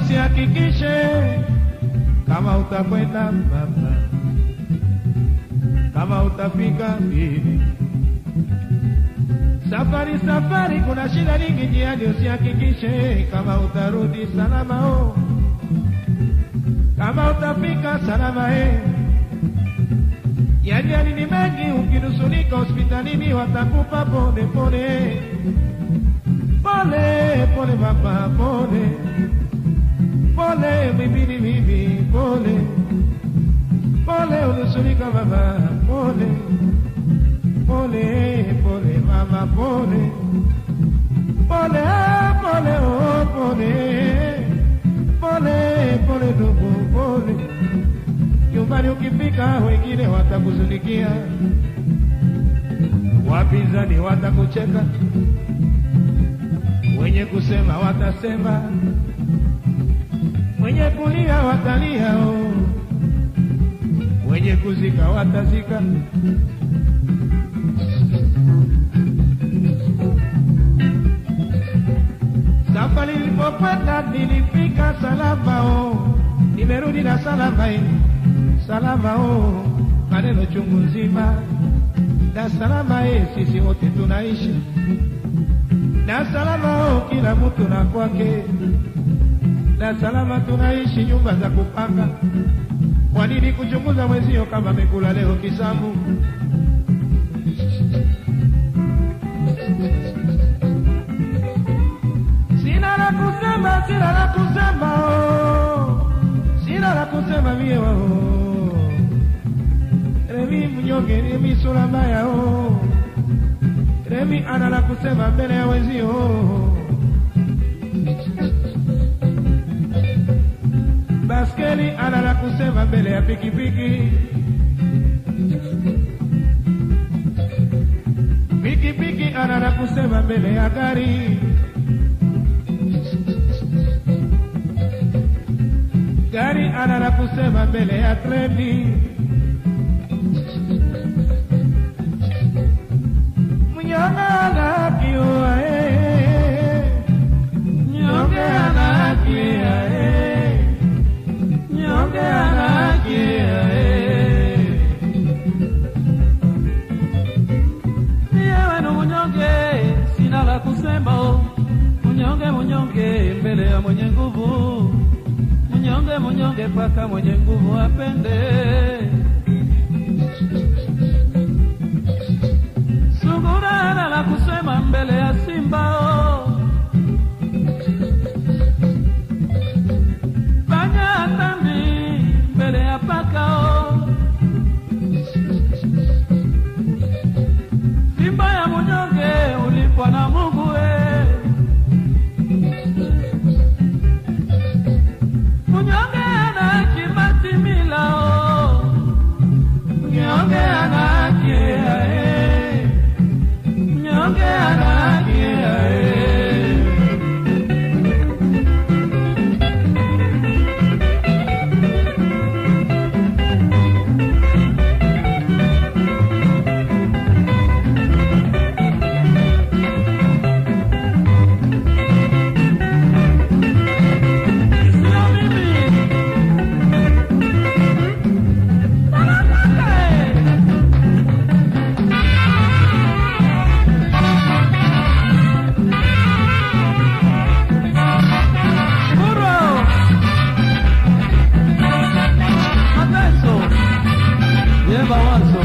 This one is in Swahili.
Usihakikishe kama utakwenda baba, kama utafika mbili. Safari safari, kuna shida nyingi njiani, usihakikishe kama utarudi salama o, kama utafika salama e. Yajali ni mengi, ukinusulika hospitalini watakupa pole pole pole pole, baba pole pole, mimi mimi pole. Pole, unusulika baba pole. Pole pole, mama pole. Pole pole, oh pole. Pole pole, ndugu pole. Nyumbani ukifika, wengine watakuzunikia, wapinzani watakucheka, wenye kusema watasema, wenye kulia watalia, oh. wenye kuzika watazika. Safari nilipopata nilifika salama, oh. nimerudi na salama eh salama oh, maneno chungu nzima na salama e sisi wote tunaishi na salama o kila mtu na kwake na salama tunaishi nyumba za kupanga. Kwa nini kuchunguza mwezio kama amekula leo kisambu? Sina la kusema, sina la kusema oh, sina la kusema mie wao. Remi mnyonge, Remi sura mbaya oh. Remi ana la kusema mbele ya wenzio oh. Kusema mbele ya pikipiki. Pikipiki anana kusema mbele ya gari. Gari anana kusema mbele ya treni. Mwenye nguvu, mnyonge mnyonge paka mwenye nguvu apende. Balanço.